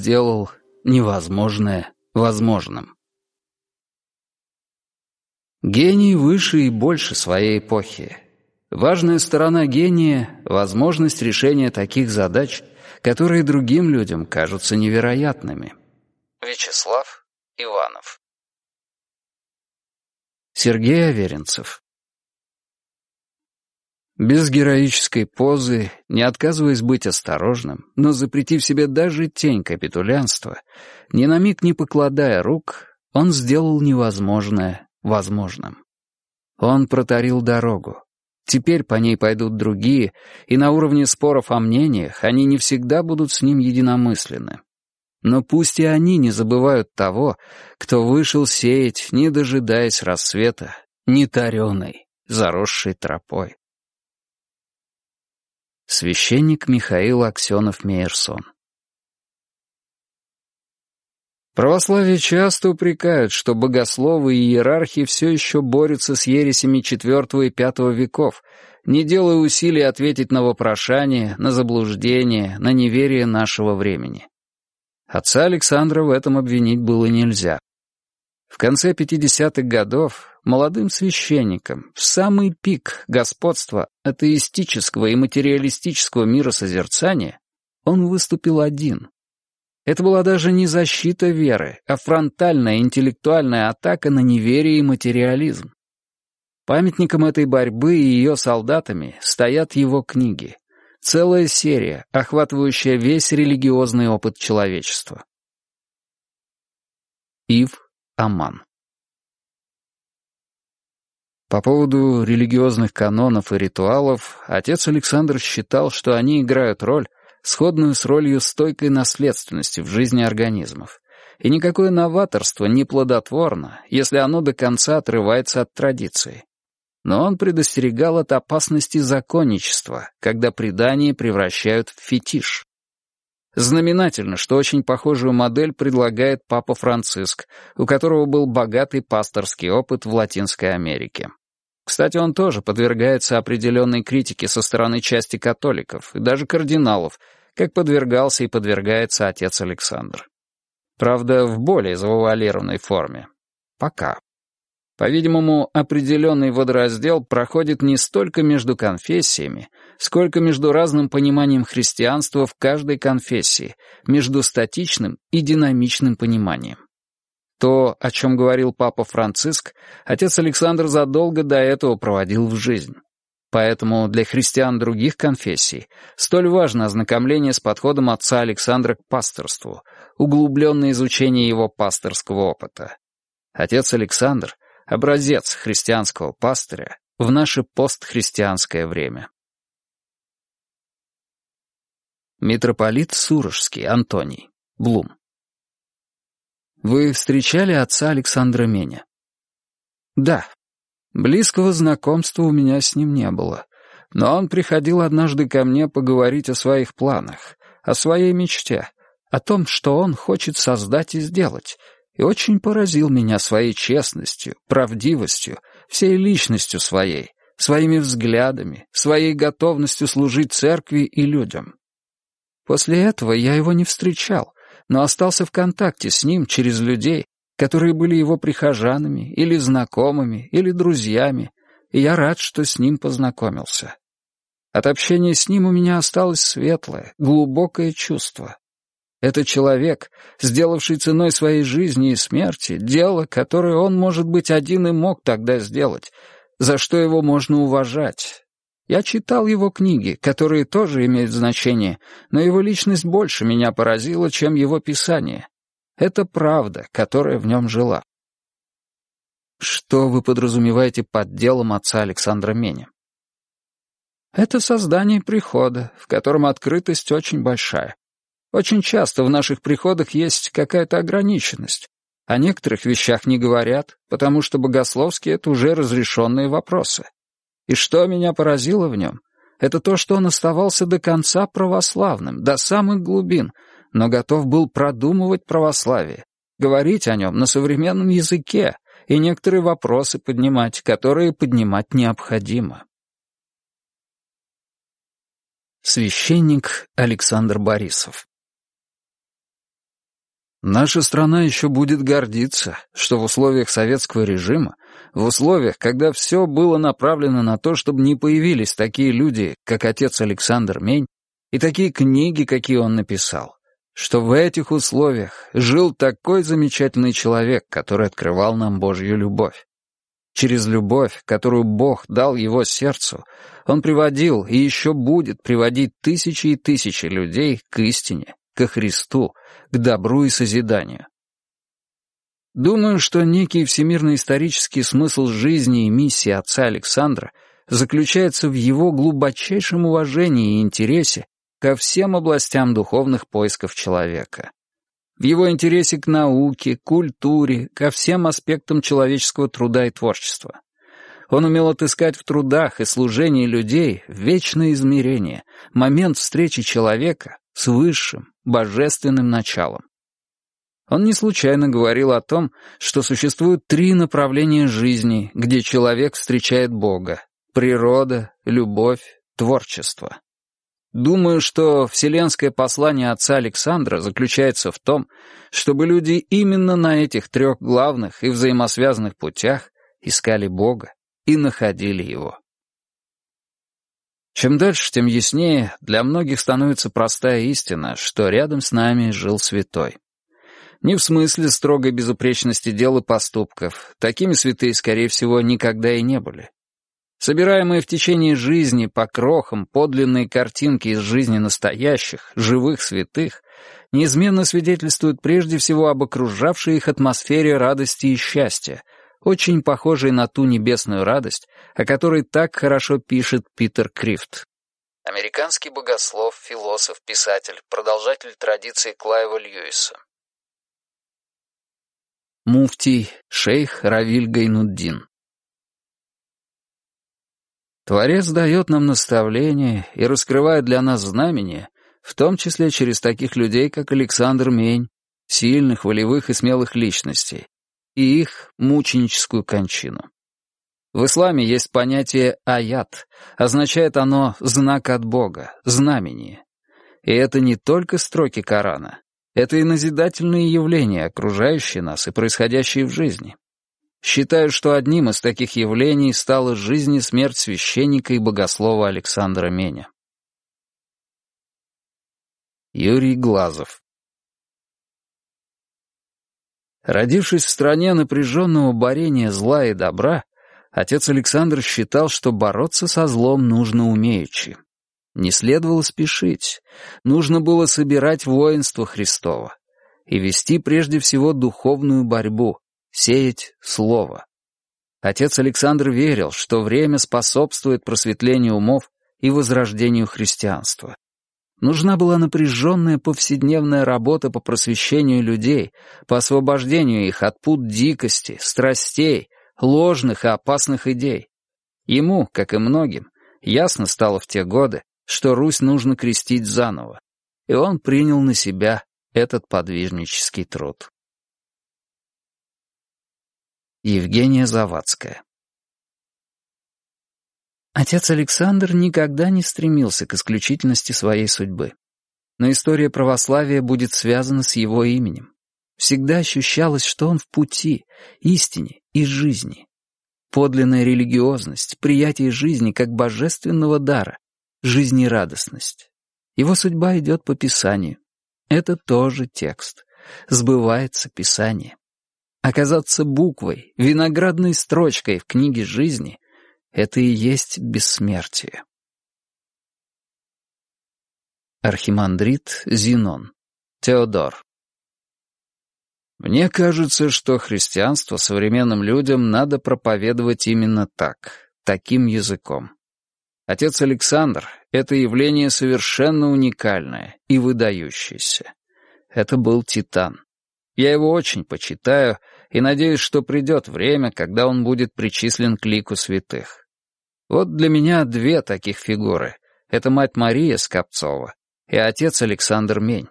сделал невозможное возможным. Гений выше и больше своей эпохи. Важная сторона гения — возможность решения таких задач, которые другим людям кажутся невероятными. Вячеслав Иванов Сергей Аверинцев без героической позы, не отказываясь быть осторожным, но запретив себе даже тень капитулянства, ни на миг не покладая рук, он сделал невозможное возможным. Он протарил дорогу. Теперь по ней пойдут другие, и на уровне споров о мнениях они не всегда будут с ним единомысленны. Но пусть и они не забывают того, кто вышел сеять, не дожидаясь рассвета, нетареной, заросшей тропой. Священник Михаил Аксенов-Мейерсон Православие часто упрекают, что богословы и иерархи все еще борются с ересями IV и V веков, не делая усилий ответить на вопрошание, на заблуждение, на неверие нашего времени. Отца Александра в этом обвинить было нельзя. В конце 50-х годов молодым священником, в самый пик господства атеистического и материалистического миросозерцания, он выступил один. Это была даже не защита веры, а фронтальная интеллектуальная атака на неверие и материализм. Памятником этой борьбы и ее солдатами стоят его книги. Целая серия, охватывающая весь религиозный опыт человечества. Ив Аман. По поводу религиозных канонов и ритуалов, отец Александр считал, что они играют роль, сходную с ролью стойкой наследственности в жизни организмов. И никакое новаторство не плодотворно, если оно до конца отрывается от традиции. Но он предостерегал от опасности законничества, когда предания превращают в фетиш. Знаменательно, что очень похожую модель предлагает Папа Франциск, у которого был богатый пасторский опыт в Латинской Америке. Кстати, он тоже подвергается определенной критике со стороны части католиков и даже кардиналов, как подвергался и подвергается отец Александр. Правда, в более завуалированной форме. Пока. По-видимому, определенный водораздел проходит не столько между конфессиями, сколько между разным пониманием христианства в каждой конфессии, между статичным и динамичным пониманием. То, о чем говорил папа Франциск, отец Александр задолго до этого проводил в жизнь. Поэтому для христиан других конфессий столь важно ознакомление с подходом отца Александра к пасторству, углубленное изучение его пасторского опыта. Отец Александр образец христианского пастыря в наше постхристианское время. Митрополит Сурожский Антоний, Блум. Вы встречали отца Александра Меня? Да. Близкого знакомства у меня с ним не было. Но он приходил однажды ко мне поговорить о своих планах, о своей мечте, о том, что он хочет создать и сделать, и очень поразил меня своей честностью, правдивостью, всей личностью своей, своими взглядами, своей готовностью служить церкви и людям. После этого я его не встречал, но остался в контакте с ним через людей, которые были его прихожанами или знакомыми, или друзьями, и я рад, что с ним познакомился. От общения с ним у меня осталось светлое, глубокое чувство. Это человек, сделавший ценой своей жизни и смерти дело, которое он, может быть, один и мог тогда сделать, за что его можно уважать. Я читал его книги, которые тоже имеют значение, но его личность больше меня поразила, чем его писание. Это правда, которая в нем жила. Что вы подразумеваете под делом отца Александра Меня? Это создание прихода, в котором открытость очень большая. Очень часто в наших приходах есть какая-то ограниченность. О некоторых вещах не говорят, потому что богословские — это уже разрешенные вопросы. И что меня поразило в нем, это то, что он оставался до конца православным, до самых глубин, но готов был продумывать православие, говорить о нем на современном языке и некоторые вопросы поднимать, которые поднимать необходимо. Священник Александр Борисов Наша страна еще будет гордиться, что в условиях советского режима, в условиях, когда все было направлено на то, чтобы не появились такие люди, как отец Александр Мень, и такие книги, какие он написал, что в этих условиях жил такой замечательный человек, который открывал нам Божью любовь. Через любовь, которую Бог дал его сердцу, он приводил и еще будет приводить тысячи и тысячи людей к истине, ко Христу, к добру и созиданию. Думаю, что некий всемирно-исторический смысл жизни и миссии отца Александра заключается в его глубочайшем уважении и интересе ко всем областям духовных поисков человека. В его интересе к науке, культуре, ко всем аспектам человеческого труда и творчества. Он умел отыскать в трудах и служении людей вечное измерение, момент встречи человека с высшим, божественным началом. Он не случайно говорил о том, что существуют три направления жизни, где человек встречает Бога — природа, любовь, творчество. Думаю, что вселенское послание отца Александра заключается в том, чтобы люди именно на этих трех главных и взаимосвязанных путях искали Бога и находили Его. Чем дальше, тем яснее для многих становится простая истина, что рядом с нами жил святой. Не в смысле строгой безупречности дел и поступков, такими святые, скорее всего, никогда и не были. Собираемые в течение жизни по крохам подлинные картинки из жизни настоящих, живых святых, неизменно свидетельствуют прежде всего об окружавшей их атмосфере радости и счастья, очень похожей на ту небесную радость, о которой так хорошо пишет Питер Крифт. Американский богослов, философ, писатель, продолжатель традиции Клайва Льюиса. Муфтий, шейх Равиль Гайнуддин. Творец дает нам наставления и раскрывает для нас знамения, в том числе через таких людей, как Александр Мень, сильных, волевых и смелых личностей, и их мученическую кончину. В исламе есть понятие «аят», означает оно «знак от Бога», «знамение». И это не только строки Корана, это и назидательные явления, окружающие нас и происходящие в жизни. Считаю, что одним из таких явлений стала жизнь и смерть священника и богослова Александра Меня. Юрий Глазов Родившись в стране напряженного борения зла и добра, отец Александр считал, что бороться со злом нужно умеючи. Не следовало спешить, нужно было собирать воинство Христово и вести прежде всего духовную борьбу, сеять слово. Отец Александр верил, что время способствует просветлению умов и возрождению христианства. Нужна была напряженная повседневная работа по просвещению людей, по освобождению их от пут дикости, страстей, ложных и опасных идей. Ему, как и многим, ясно стало в те годы, что Русь нужно крестить заново, и он принял на себя этот подвижнический труд. Евгения Завадская Отец Александр никогда не стремился к исключительности своей судьбы. Но история православия будет связана с его именем. Всегда ощущалось, что он в пути, истине и жизни. Подлинная религиозность, приятие жизни как божественного дара, жизнерадостность. Его судьба идет по Писанию. Это тоже текст. Сбывается Писание. Оказаться буквой, виноградной строчкой в книге жизни — это и есть бессмертие. Архимандрит Зинон. Теодор. Мне кажется, что христианство современным людям надо проповедовать именно так, таким языком. Отец Александр — это явление совершенно уникальное и выдающееся. Это был Титан. Я его очень почитаю и надеюсь, что придет время, когда он будет причислен к лику святых. Вот для меня две таких фигуры. Это мать Мария Скопцова и отец Александр Мень.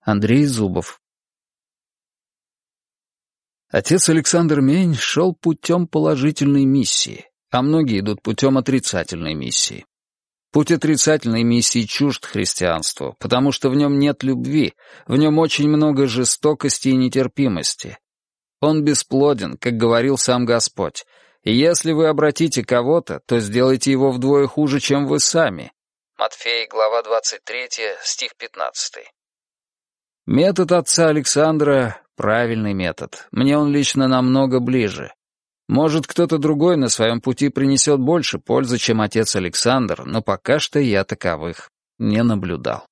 Андрей Зубов Отец Александр Мень шел путем положительной миссии, а многие идут путем отрицательной миссии. Путь отрицательной миссии чужд христианству, потому что в нем нет любви, в нем очень много жестокости и нетерпимости. Он бесплоден, как говорил сам Господь, и если вы обратите кого-то, то сделайте его вдвое хуже, чем вы сами. Матфей, глава 23, стих 15. Метод отца Александра — правильный метод. Мне он лично намного ближе. Может, кто-то другой на своем пути принесет больше пользы, чем отец Александр, но пока что я таковых не наблюдал.